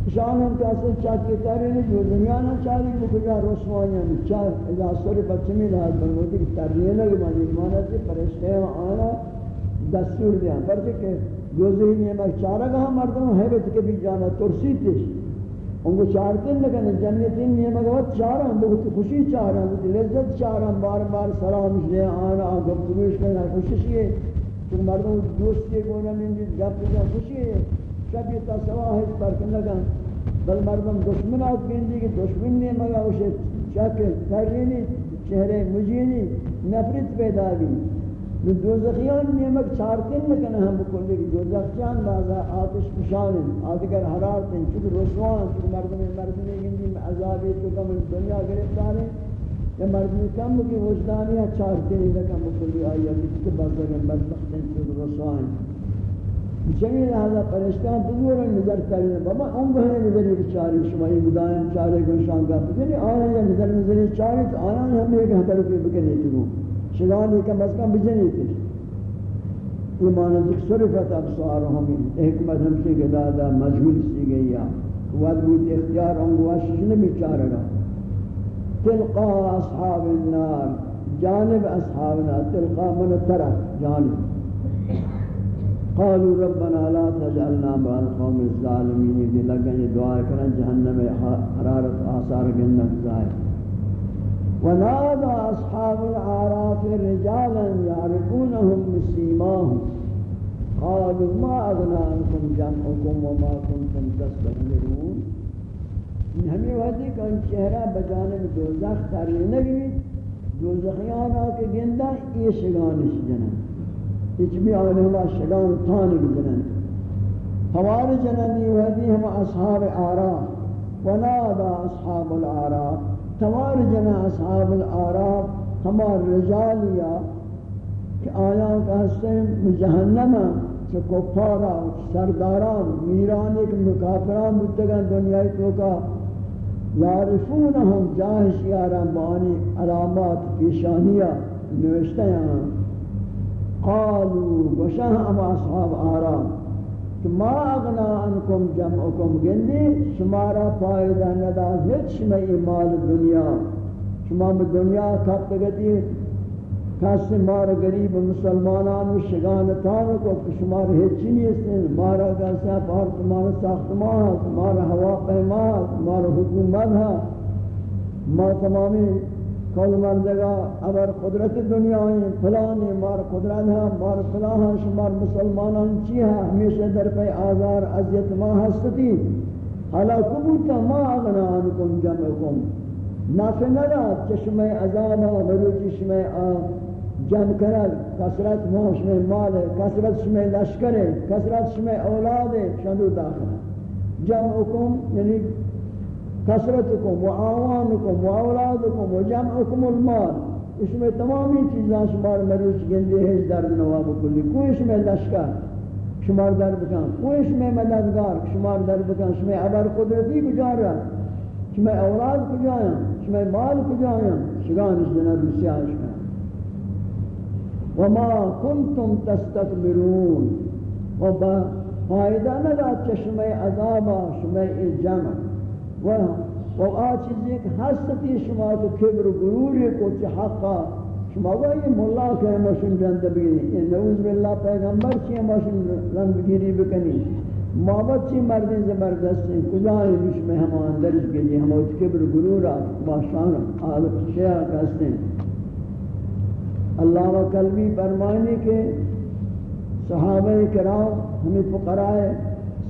شان ہم کا اصل چاہت کے تارے نہیں جو دنیا نہ چاہی کو کجا رسوانی ہم چاہ اذا سور بچمی لحاظ بنوٹی کی تاریخ لگی مانی مانا سے پرشتے ہیں آنا دستور دیا برچہ کہ جو ذہنی ہے چارہ گاہ مردم حیبت کے بھی جانا ترسی تیش ان کو چارتے ہیں لیکن جنتین میں مگوت چارہ ہم بہت خوشی چارہ ہم بہت لذت چارہ ہم بار بار سلام دے آنا گفتگوش کرنا خوشی ہے کہ مردم دوست کے گونا نہیں جب خوشی ہے کبھی تصواہ ہے پر کنگا بل مردم دشمن آت گندی کہ دشمن نے مگا اسے شکل ترینی، چہرے مجینی، نفرت پیدا بھی دوزخیان نیمک چارتن نکنے ہم بکلی کہ دوزخیان بازا آتش پشان آدگر حرارت ہیں رسوان چکہ مردم مردم گندی میں عذابی تو کم دنیا گرفتار ہیں۔ یا مردم کم کی وجدانی چارتن نکنے بکلی آئی ہے کہ بازا گن بدبخت ہیں رسوان جمیل هذا پرشتان بزرگ نظر کرنے، بابا ان بہنے نظری بچاری شمائی بدائیں چارے گنشان کا یعنی آیا یا نظر نظری چارے تو آیا ہم ایک ہتر روپے بکنے تھو شگانی کا مسکن بجنی تھی۔ ایمان ذکر صرفت ابصارهم حکمت ہم سے کہ دادا مجهول سی گئی یا۔ وقت بود اختیار ان گواشش نمی چارے گا۔ تلقا اصحاب النار، جانب اصحاب النار، تلقا من طرف جانب۔ قالوا ربنا لا تجعلنا مع القوم الظالمين. دي لگن یہ دعا کرن جہنم حرارت آثار جنت ظاہر. ونادى اصحاب الاعراف رجالا يعرفونهم بسيماهم. قالوا ما اغنى عنكم جمعكم وما كنتم تستكبرون ہمیں وحدی کہ ان چہرہ بجانب دوزخ تاری نگوی دوزخیان آکے گندہ، یہ شگانش جنن اچ بھی آنے ہما شگان تانک جنن ہمارے جننی وحدی ہم اصحاب آراف ونادا اصحاب العراف تمار جنا اصحاب العراف ہمار رجالیا کہ آیاں کا حسن جہنمہ چھ کفارا سرداران میران ایک مکافران بودتگن دنیای توکا یارفونہم جاہش یاران بانی علامات پیشانیہ نوشتے ہیں قالوا گوشن اصحاب آرام که ما اغنا عنكم جمعكم گندی شما را پایده ندا هیچ شما مال دنیا. شما به دنیا کپ بگتی کس ما را گریب مسلمانان و شگانتان کو که شما را هیچی نیستین ما را گرسه پارتمان ساختمان هست ما را هواپیما ما رو حکومت هست ما تمامی کل مردگا اگر قدرت دنیا ہے فلان مار قدرت ہے، مار فلان ہے شمار مسلمانان چی ہے؟ ہمیشہ در پہ آزار عزیت ما ہستی۔ حالا کبوتا ما اغنا عنکم جمعکم نافع نداد چشمہ عذابہ مروچی چشمہ آزار جمع کرد کسرت موش میں مال ہے کسرت میں لشکر ہے کسرت میں اولاد ہے شندو داخل۔ جمع جمعکم یعنی کسرتکم و آوانکم و اولادکم و جمعکم المال. اس میں تمامی چیزاں شمار مروچ گندے ہیں درد نواب کلی. کوئی اس میں لشکر شمار در بکن. کوئی اس میں مددگار شمار در بکن. شمار عبر قدرتی گجار رہا شمار اولاد کجا کجایا شمار مال کجا کجایا شگان اس دنہ روسی آشکا وما كنتم تستكبرون وبا فائدہ نہ دا چشمہ عذاب شمع جمع. و و آ چیز ایک ہستی شما تو کبر غرور کو چ حقا، شما وہی مولا کہ مشن جند بھی ان نعوذ باللہ پیغمبر چھ مشن رنگ گیری بکنی؟ محبت چی مرد زبردست ہیں کجا ہے نش میں ہم اندر کے لیے ہم کبر غرور با شان حالت شیا کہتے ہیں اللہ و قلبی فرمائنے کے صحابہ کرام ہمیں فقرائے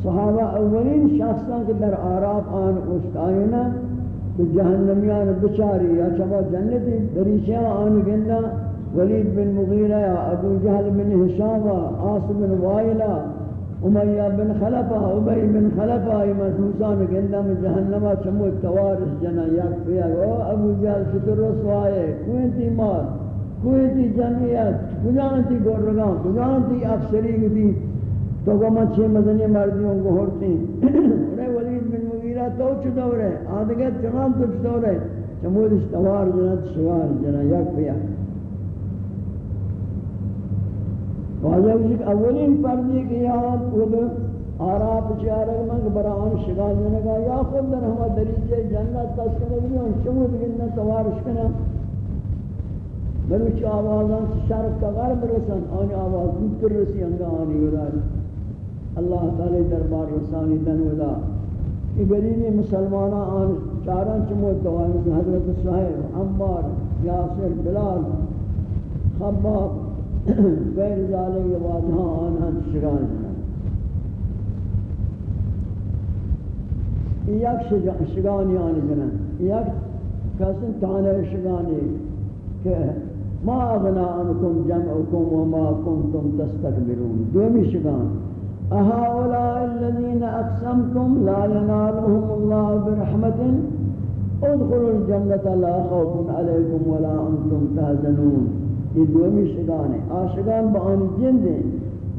صحابہ اولین شخصاں کے در آراف آن اشتائینا تو جہنمیان بچاری یا چبا جنتی دریچیاں آن گندہ ولید بن مغیرہ یا ابو جہل بن حشامہ آس بن وائلہ امیہ بن خلفہ، عبی بن خلفہ یہ محسوسان گندہ میں جہنمہ چمو توارس جنا یک پیا او ابو جہل شکر رسوائے کوئی تی مار کوئی تی جمعیت؟ کجان تی گرگان کجان تی افسری گتی تو وہ مچھے مدنی مردیوں کو ہوتی انہیں ولید بن مغیرہ تو چھتا ہو رہے آدھگت چنان تو چھتا ہو رہے چمود اشتوار جنت شوار جنہ یک پیا واجہ کچھ اولین پردی کی یاد خود آراب چارک منگ بران شگان جنگا یا خود در ہما دریجے جنت تسکنے بھی ہوں چمود گنہ توارش کنا بلوچ آوازان شرق کا غرب رسن، آنی آواز دوتر رسی، انگا آنی وداری اللہ تعالی دربار رسانی دن ودا۔ یہ گریمی مسلمانہ آن چاران چموت دوائن حضرت صحیح عمار، یاسر، بلال، خباب، غیر ذالک واجہاں آنہاں شگان یک شگانی آنی جنن یک کسن تانے شگانی کہ ما اغنا عنكم جمعكم وما كنتم تستكبرون دومی شگان۔ اهؤلاء الذين اقسمتم لا ينالهم الله برحمة. ادخلوا الجنة لا خوف عليكم ولا انتم تحزنون. یہ دومی شگان ہے آشگان بآنی جند ہیں.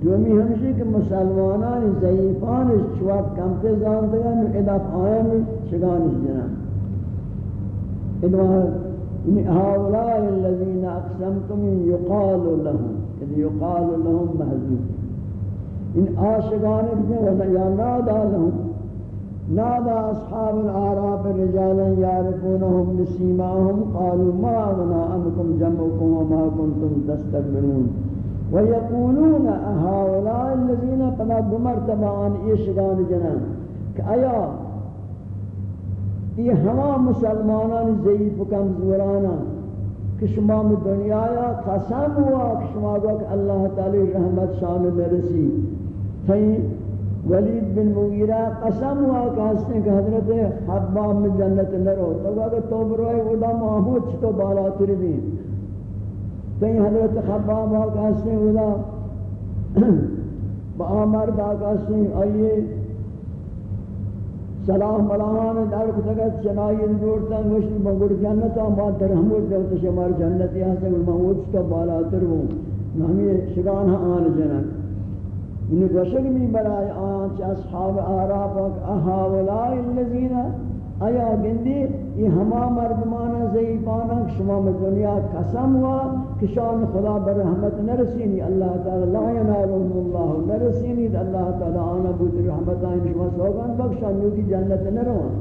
دومی ہمشی کہ مسلمانان ضعیفان چوات کمتے زاندگان ادف آئین شگان جنان ادوار ان هؤلاء الذين اقسمتم يقال لهم یعنی اذ يقال لهم مهزوم ان عاشقان کے ولا يا نادى لهم نادى اصحاب الاعراب رجالا يعرفونهم بسيماهم قالوا ما اغنى عنكم جمعكم وما كنتم تستكبرون ويقولون هؤلاء الذين قد مرتبا عن عشقان جنان كأيا یہ ہما مسلمانان ضعیف و کمزورانا کہ شما دنیا یا قسم ہوا، کہ شما گو کہ اللہ تعالی رحمت شان نرسی تھیں ولید بن مغیرہ قسم ہوا کہ ہستے کہ حضرت حباب میں جنت نہ رہو۔ تو کہا کہ تو بروئے خدا محمود چھتو بالا تری بھی۔ کہیں حضرت حباب ہوا کہ ہستے خدا با آمر دا کہ ہستے آئیے۔ سلام ملاحان دار کو تگت چنائی جوڑتا گوشت بگڑ جنت ہم بات در حمود جو شمار جنت یہاں سے محمود چھتو بالا تر ہوں ہمیں شگان ہاں آن جنک من گوشک می برای آن چه اصحاب آراف اهاولائی اللذین آیا گندی یہ ہما مردمان زیفانا شما میں دنیا قسم ہوا کہ شان خدا بر رحمت نرسینی، اللہ تعالی لا ینالهم اللہ نرسینی، اللہ تعالی آنا بود رحمت آئین شما سوگان بخشان یو کی جنت نروان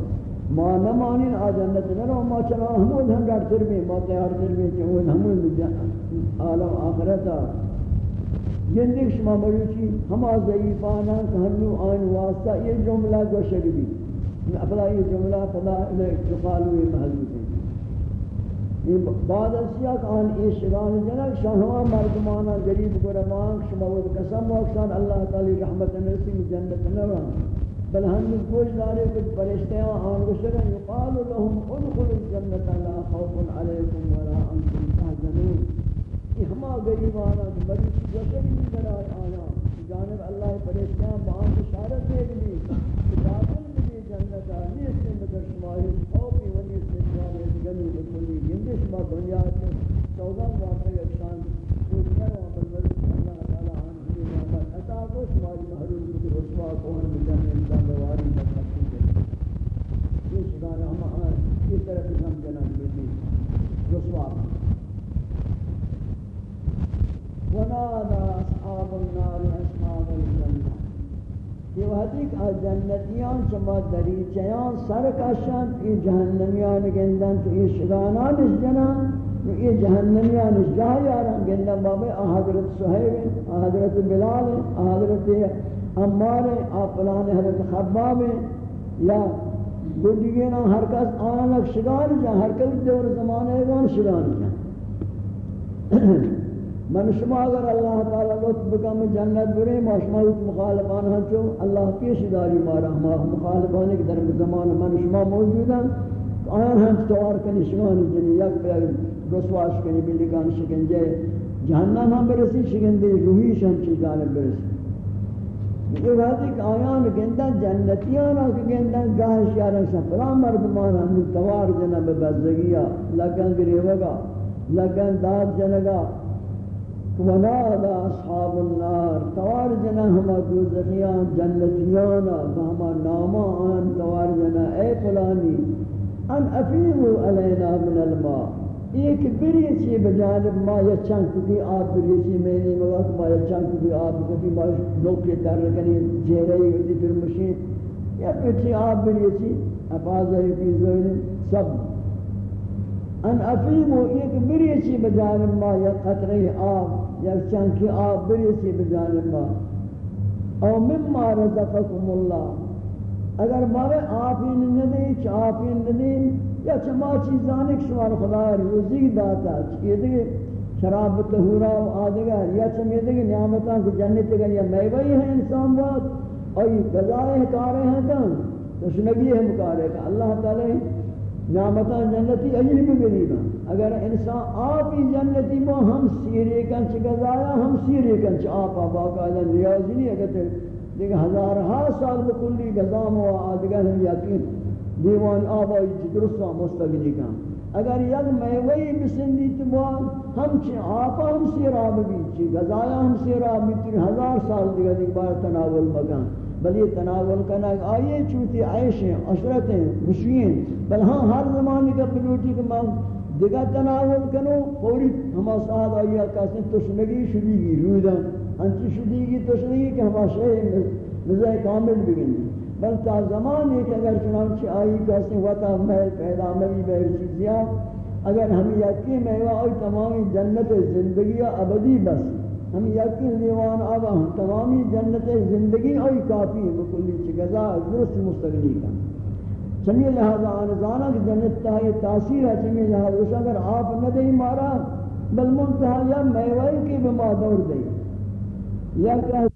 ما نمانین آ جنت نروان ما چنا ہمود ہم ڈر تر ما تیار تر بھی چون ہمود عالم آخرتا جندگ شما مروچی ہما ضعیفانا کہنو آن واسطہ یہ جملہ گوشک بھی اپلا یہ جملہ پدا انہیں تقالوی محلو دیں بعد اشیاء کہ آن ایشگان جنک شاہوان مردمانا غریب گرمان شما ود قسم واکسان اللہ تعالی رحمت نرسی جنت نران۔ بل ہم کوش دارے کچھ پرشتے ہیں آن گوشک یقال لهم ادخل الجنت لا خوف علیکم ولا انتم تحزنون۔ ہما غریبانا کہ مریض جسے بھی برائے آنا۔ جانب اللہ پریشان وہاں بشارت دے گی کہ داخل بھی جنت آنی اس میں مگر شماہی خوفی ونی اس میں جانے گنی بکلی گندے شما دنیا کے سوگان واقع اکشان کچھ کر وہاں پر مریض اللہ تعالیٰ آن ہمیں نعمت عطا کو شماری محروم کی رسوا کو ہم جنت انسان دواری تکتی دے یہ شدان ہم آن اس طرح کی ہم جنت بھی رسوا۔ کو ونادى أصحاب النار أصحاب الجنة. یہ وحدی کہ جنتیان چما دریچیان سر کشن یہ جہنمیان گندن، تو یہ شگانان اس جنان یہ جہنمیان اس جاہ یاران گندن بابے حضرت صحیب حضرت بلال حضرت عمار آفلان حضرت خباب، یا گردگینا ہر کس آنک شگان جا، ہر کس دور زمانے گان شگان جا. من شما اگر اللہ تعالی لطف بکم جنت برے ما شما مخالفان ہن چو اللہ پیش داری مارا ما مخالفان کے در زمان من شما موجود ہیں آیان ہم توار کنی شما جنی، یک پہ رسواش کنی بلگان شکنجے، جہنم ہم برسی شکندے روحیش ہم چیز جانب برسی۔ یہ بات ہے کہ آیان گندہ جنتیان آکے گندہ گاہش یارن سفران مردمان ہم توار جنب بزگیا، لگن گریوگا، لگن داد جنگا ونادى أصحاب النار، توار جنا ہما دوزخیان جنتیانا فهما ناما آن توار جنا اے فلانی، ان افیمو علینا من الماء۔ ایک بری چی بجانب ما یا چنک کی آب بری چی میں نے مگا ما یا چنک کی آب کی ما نوکے تر کنی جہرے ہوتی پھر مشین۔ یا پھر آب بری چی افاظہ کی زوین سب۔ ان افیمو ایک بری چی بجانب ما یا قطرے آب یک چنکی آب بریسی بجانب ما. او مما رزقکم اللہ. اگر مارے آفین ندی چھ آفین ندی یا چما چیزانی کہ خدا روزی داتا چکیے دیگے شراب تہورا و آدگر، یا چمی دیگے نعمتان کی جنت دیگر یا میوئی ہے انسان بات اور یہ گزارے کارے ہیں کن تشنگی ہے مکارے کا. اللہ تعالی نعمتان جنتی عجیب غریبا اگر انسان آپ ہی جنتی مو ہم سیرے کن چھ گزایا ہم سیرے کن چھ آپا باقاعدہ نیازی نہیں اگر دیکھ ہزار ہا سال بکلی گزام و آدگر ہم یقین۔ دیوان آبائی چھ درستا مستقلی کن اگر یک میوئی بسندی تبان ہم چھ آپا ہم سیرہ بھی چھ گزایا ہم سیرہ بھی ہزار سال دیگر دیکھ، بار تناول مکان بل یہ تناول کرنا آئیے چوتی عیش ہیں، عشرت بل ہاں ہر زمانے کا پلوٹی کہ میں دیگا تناول کنو فوری ہما ساتھ آئیے کسی تشنگی شدیگی رویدن ہنچی شدیگی تشنگی کہ ہما شہ نزای کامل بگنی بل تا زمان کہ اگر چنانچہ آئی کسی وطا محل پیدا مری بہر چیزیاں، اگر ہم یکی میوہ آئی تمامی جنت زندگی ابدی بس۔ ہم یقین دیوان آبا ہم تمامی جنت زندگی ہوئی کافی ہے بکلی چگزا درست مستقلی کا چمی لہذا آنزانا کہ جنت تا یہ تاثیر ہے چمی لہذا اس اگر آپ نہ دیں مارا، بل منتحا یا میوائی کی بما دور دیں یا کہ